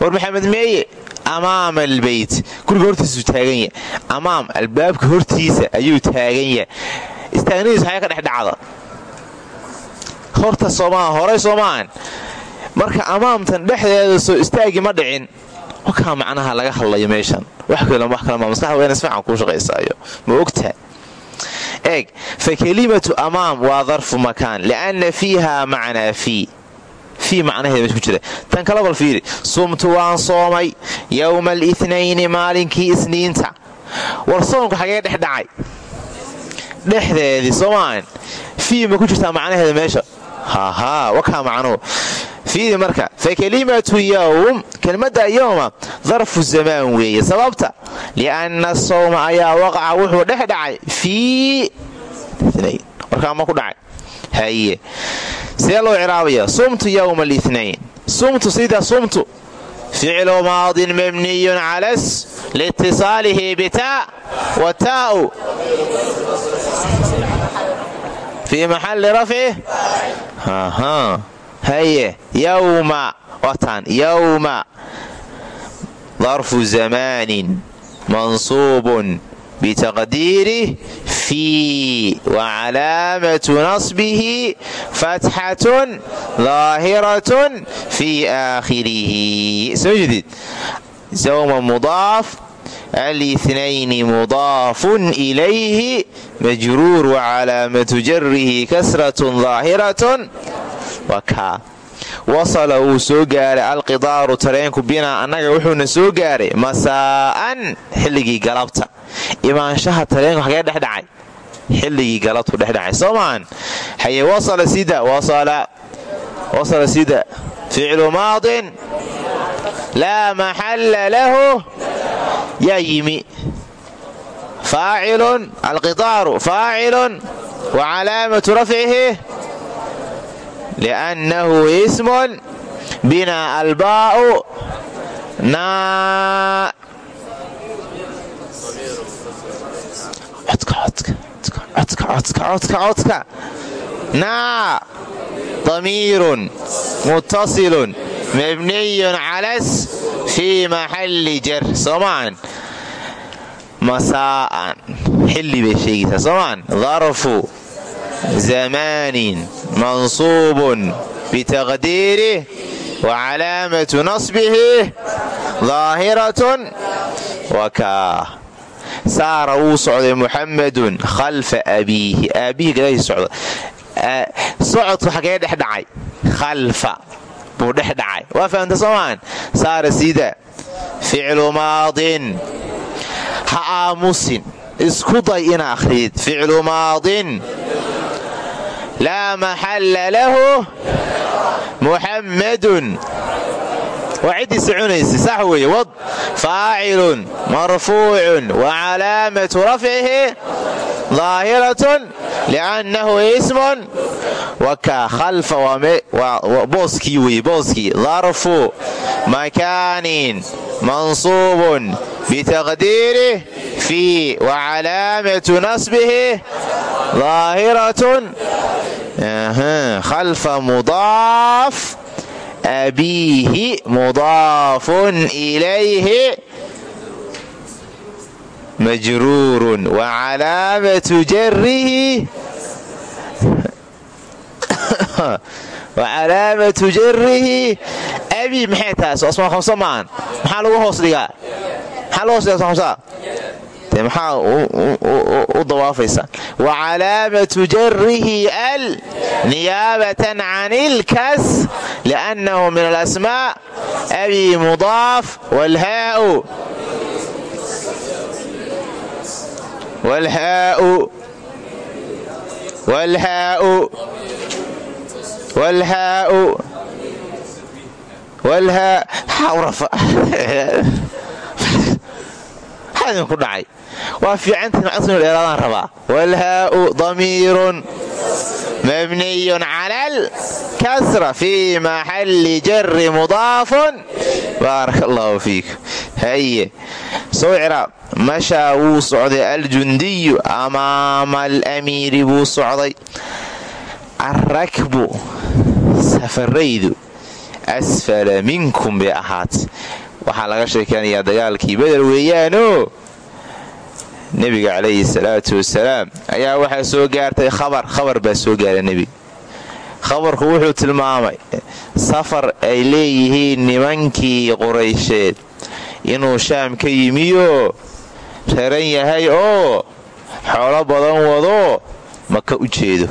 [SPEAKER 1] War maxamed meeye? Amaama albeyt guriga hortiisuu taagan yahay. Amaam albaabka hortiisa ayuu taagan yahay. Istaagnadiisu xaya ka dhex dhacda horta soomaa horay soomaan. Marka amaamtan dhexdeeda soo istaagi ma dhicin wakaa macnaha laga hadlayo meeshan. Wax kale ma maskaxda waa ina sifican kuu shaqaysaayo. Ma ogtaa eeg fa kelimatu amaam waa darfu makaan lianna fiiha macnaa fii. Fii macnaheeda ku jira tan kala bal fiiri. Sumtu waan soomay yowma alithnayni maalinkii isniinta. War soomku xagee dhex dhacay. Dhexdeedii soomaan. Fii ma ku jirtaa macnaheeda meesha fiidi marka fa kelimatu yowm kelmadda yowma darfu zamaan weeye sababta? Lianna sawma ayaa waqaca wuxuu dhex dhacay fii warkaa ma ku dhacay. Haye see loo ciraabaya? Sumtu yowma alithnayn sumtu sida sumtu. Ficlu maadin mabniyun calas liitisaalihi bitaa wa fii maxalli rafcih haye yowma wataan yowma darfu zamaanin mansuubun bitaqdiirih fii wacalaamatu nasbihi fatxatun daahiratun fii aakhirihi soo jeedid yowma mudaaf alnayni mudaafun ilayhi majruur wacalaamatu jarihi kasratun daahiratun wasala wuu soo gaaray alqidaaru tareenku binaa annaga wuxuuna soo gaaray masaa'an xilligii galabta imaanshaha tareenku xagee dhexdhacay xilligii galabtu dhexdhacay soo maahan haye wasala sida wasala sida ficlu maadin laa maxalla lahu yaa yimi faacilun alqidaaru faacilun wa calaamatu rafcihi liannahu ismun bina albaa'u naa naa damiirun muttasilun mabniyun calas fii maxalli jar soomaan masaa'an xilli bay sheegaysaa soomaan darfu zamaanin mansuubun bitaqdiirih wa calaamatu nasbihi daahiratun wakaa saara wuu socday muxamadun khalfa abiihi aabbihi gadaashii socda socodku xagee dhex dhacay khalfa buu dhex dhacay. Waa fahamta soomaan saara sida ficlu maadin. Ha aamusin. Isku day ina akhriid. Ficlu maadin. Laa maxalla lahu. Muxammadun waa ciddii soconaysa sax weeye. Wad faacilun marfuucun wa calaamatu rafcihi daahiratun liannahu ismun wakaa khalfa booskii weye booskii. Darfu makaanin mansuubun bitaqdiirih fii wa calaamatu nasbihi daahiratun khalfa mudaaf abiihi mudaafun ilayhi majruurun wa calaamatu jarihi wa calaamatu jarihi abi maxay tahay soo asmaa khamsa maahan maxaa lagu hoos dhigaa maxaa lagu hoos dhigaa khamsaa dee maxaa u dawaafaysaa wa calaamatu jarihi al niyaabatan can ilkas liannahu min alasmaa abi mudaaf walhaau walhaau walhaau walhaau walhaa maxaa idinku dhacay waa fiicantiin codkinu dheeraadaan rabaa. Walhaau damiirun mabniyun cala alkasra fii maxalli jari mudaafun. Baaraka allahu fiikum haye soo ciraab mashaa wuu socday. Aljundiyu amaama alamiiri buu socday. Alrakbu safaraydu asfala minkum bay ahaat waxaa laga sheekeynayaa dagaalkii beder weeyaanoo nebiga calayhi salaatu wasalaam ayaa waxaa soo gaartay khabar. Khabar baa soo gaara nebiga khabarku wuxuu tilmaamay safar ay leeyihiin nimankii quraysheed. Inuu shaam ka yimiyo reeran yahay oo xoolo badan wado maka u jeedo.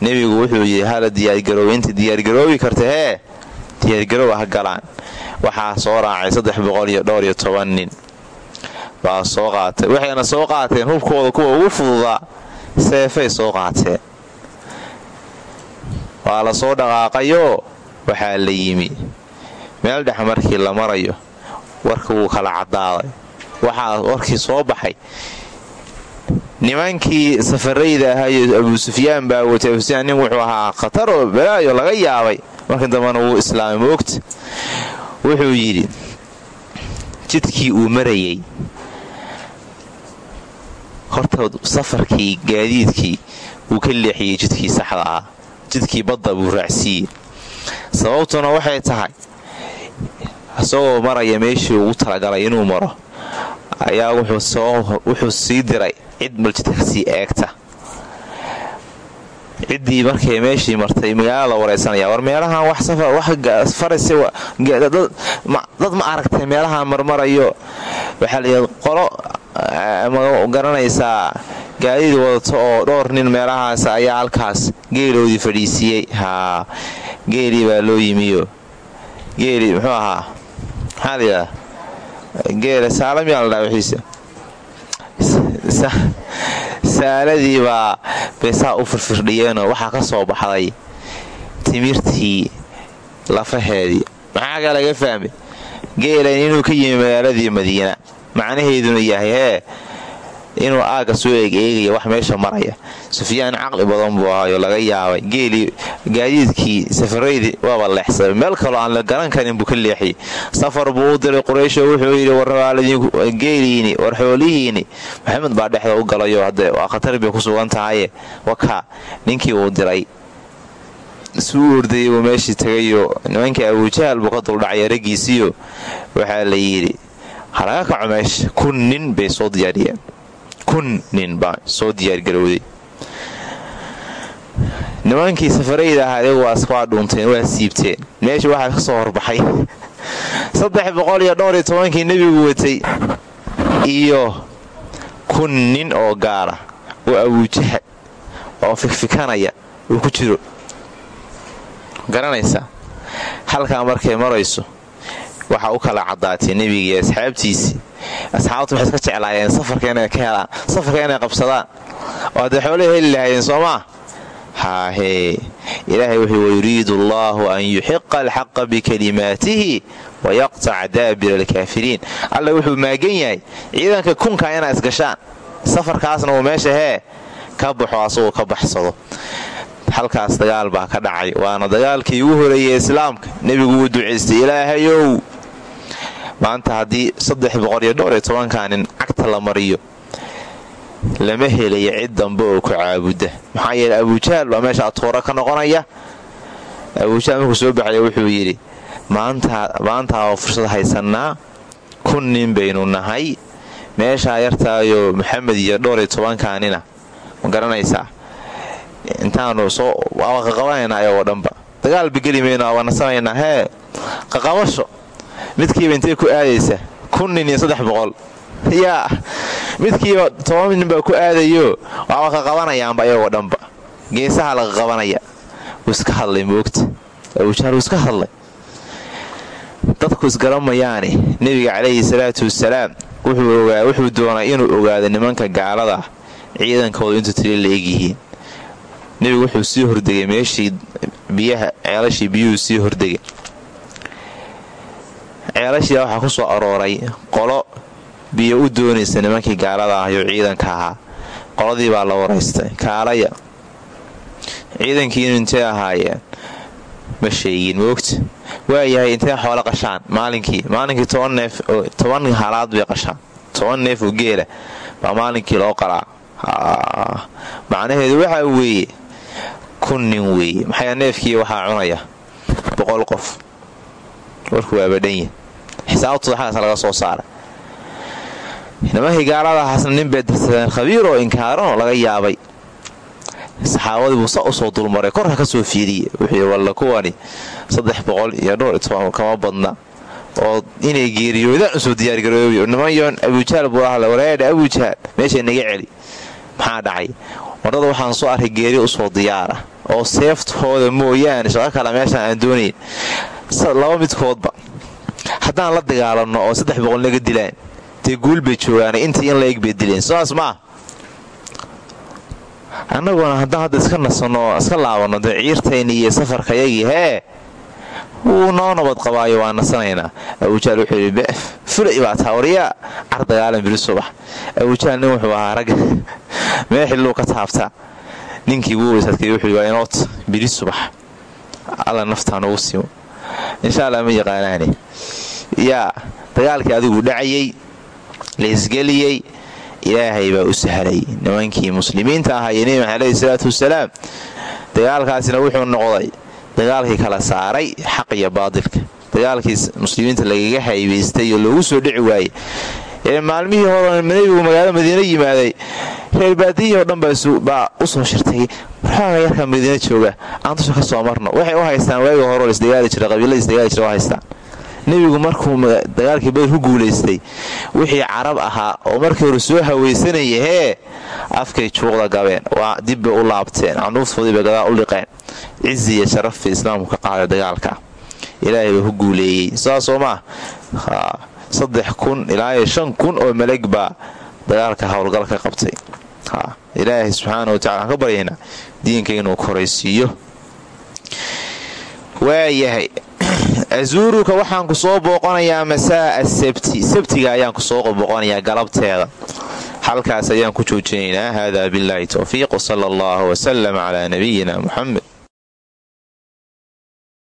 [SPEAKER 1] Nebigu wuxuu yidhi hala diyaargaroow inta diyaargaroobi karta hee? Diyaargaroow ha galaan. Waxaa soo raacay saddex boqol iyo dhowr iyo toban nin baa soo qaatay. Waxayna soo qaateen hubkooda kuwa ugu fududaa seefay soo qaateen. Waa la soo dhaqaaqayoo waxaa la yimi. Meel dhex markii la marayo warka wuu kala caddaaday. Waxaa warkii soo baxay. Nimankii safarayda ahayo abuu sufyaan baa watay abu sufyaan nin wuxuu ahaa khatar oo balaayo laga yaabay. Markii dambana wuu islaamay moogta wuxuu yidhi jidkii uu marayay horta safarkii gaadiidkii wuu ka leexiyey jidkii saxda ah jidkii badda buu raacsiiyey. Sababtuna waxay tahay isagoo maraya meeshii ugu talagalay inuu maro ayaa wuxuu sii diray cid maljidka ka sii eegta. Ciddii markay meeshii martay magaalada waraysanaya war meelahan wax dad ma aragtay meelahan marmarayo. Waxaa layidhi qolo ma garanaysaa gaadiid wadato oo dhowr nin meelahaas ayaa halkaas geeloodii fadhiisiiyey haa geelii baa loo yimiyo. Geeli muxuu ahaa? Maxaa layidhaha geela saalamiyaa la dhaha wixiisa. Saaladii baa beesaa u firfirdhiyeenoo waxaa ka soo baxday timirtii lafaheedii. Maxaa kaa laga fahmay? Geelan inuu ka yimi magaaladii madiina macnaheeduna yahay hee inuu aagga soo eeg eegaya wax meesha maraya. Sufyaan caqli badan buu ahaayo laga yaabay. Geelii gaadiidkii safaraydii waaba leexsamay. Meel kaloo aan la garan karin buu ka leexiyey safar buu u diray quraysho wuxuu yidhi wargeeliini war xoolihiini maxamed baa dhexda u galayo hadde waa khatar bay ku sugan tahaye wakaa ninkii uu diray isuu ordayay buu meeshii tagayo nimankii abuujahal buu ka duldhacay raggiisiyo waxaa la yidhi halaga kaco meesha kun nin bay soo diyaariyeen. Kun nin baa soo diyaargarowday nimankii safarayda ahaa iyaguwaas waa dhuunteen waa siibteen. Meesha waxaa ka horbaxay. Saddex boqol iyo dhowr iyo tobankii nebigu watay iyo kun nin oo gaara oo abuujaha oo fikfikanaya uu ku jiro. Garanaysaa halkaa markay marayso waxaa u kala caddaatay nebigii asxaabtiisii asxaabtu waxay iska jeclaayeen safarka inay ka helaan safarka inay qabsadaan. Oo haddee xoolaha heli lahaayeen soo maa haahee ilaahay wuxuu wayuriidu allaahu an yuxiqa alxaqa bikalimaatihi wayaqtac daabira alkaafiriin. Alla wuxuu maagan yahay ciidanka kunka inaa isgashaan safarkaasna uu meesha hee ka baxo asagoo ka baxsado. Halkaas dagaal baa ka dhacay waana dagaalkii ugu horeeyey islaamka. Nebigu wuu ducaystay ilaahayow maanta haddii saddex boqol iyo dhowr iyo tobankaa nin cagta la mariyo lama helayo cid dambe oo ku caabuda. Maxaa yeele abuujahal baa meesha atuura ka noqonaya. Abuujahal markuu soo baxaya wuxuu yidhi maantaa oo fursad haysannaa. Kun nin baynu nahay. Meeshaa yartaayo maxamed iyo dhowr iyo tobankaa nina ma garanaysaa? Intaanu soo qaqabanayna ayagoo dhanba. Dagaalba geli mayno waa nasanaynaa. Hee qaqabasho midkiiba intay ku aadaysa? Kun nin iyo saddex boqol. Yaa midkiiba toban nin baa ku aadayo? Waaba ka qabanayaanba ayagoo dhanba. Geesaha laga qabanaya. Wuu iska hadlay moogta abujaal wuu iska hadlay. Dadku isgaramayaane nebiga calayhi salaatu wasalaam wuxuu doonay inuu ogaado nimanka gaalada ciidankooda intuu tili la egyihiin nebigu wuxuu sii hordegay meeshii biyaha ceelashii biyuhu sii hordegay ceelashiia waxaa ku soo arooray qolo biyo u doonaysa nimankii gaalada ahyo ciidanka ahaa. Qoladii baa la waraystay. Kaalaya. Ciidankiinu intay ahaayeen? Ma sheegin moogta waayahay intay xoolo qashaan? Maalinkii maalinkii toban halaad bay qashaan. Toban neef oo geela. Baa maalinkii loo qalaa macnaheedu waxaa weeye kun nin weeye. Maxaa neefkii waxaa cunaya? Boqol qof. Warku waa badhanya xisaabtooda xaggaas laga soo saara nimankii gaaladahaasna nin bay darsadeen khabiir oo inkaaranoo laga yaabay. Saxaabadii buu sa u soo dulmaray korka ka soo fiiriye. Wuxuu walla kuwani saddex boqol iyo dhowr toban kama badna. Oo inay geeriyoodaan u soo diyaargaroobi nimanyoon abujaal buu ahla wareedha abujaal meeshay naga celi. Maxaa dhacay? Wadhada waxaan soo arkay geeri u soo diyaara oo seeftooda mooyaane shaqo kale meeshaan aan doonayn. Laba midkoodba haddaan la dagaalanno oo saddex boqol naga dilaan dee guul bay joogaan intii in la bay dileen. Sidaas maa annaguna haddaan hadda iska nasanno oo iska laabanno dee ciirtayni iyo safarkayagii hee wuu noo nabad qabaayo waa nasanaynaa. Abujaal wuxuu yidhi fulay baa taa car dagaalan biri subax. Abujaal nin wuxuu ahaa ragga mee xilluu ka taabtaa. Ninkii wuu weysadkay wuxuu waa inoot biri subax. Alla naftaan ugu simo. Insha allah ma yaqaanaane yaa dagaalkii adigu dhacayay laysgeliyey ilaahay baa u sahlay. Nimankii muslimiinta ahaa iyo nebi maxamed salaatu wasalaam dagaalkaasina wuxuu noqday dagaalkii kala saaray xaq iyo baadilka. Dagaalkii muslimiinta lagaga haybaystay oo loogu soo dhici waayey. Ee maalmihii hore nebigu magaalo madiine yimaaday reer baadiyii oo dhan baa u soo shirtay. Warxooga yarka madiine jooga aan dusha ka soo marno. Waxay u haystaan waagii hore isdagaali jira qabiilada isdagaali jira u haystaan nebigu markuu dagaalkii badar ku guulaystay wixii carab ahaa oo markii hore soo hawaysanaya hee afkay juuqda gabeen. Waa dibbay u laabteen canuuftoodii bay gadaa u liqeen. Cizi iyo sharaf bay islaamku ka qaaday dagaalka. Ilaahay baa ku guuleeyey. Saasoo maa saddex kun ilaa iyo shan kun oo maleg baa dagaalka howlgal ka qabtay. Ilaahay subxaana wa tacala aan ka baryaynaa diinka inuu waayahay azuuruka waxaan ku soo booqanayaa masaa sabti sabtiga ayaan ku soo booqanayaa galabteeda. Halkaas ayaan ku joojinaynaa. Hada billahi towfiiq wsala allahu wslm cla nabiyina muxamed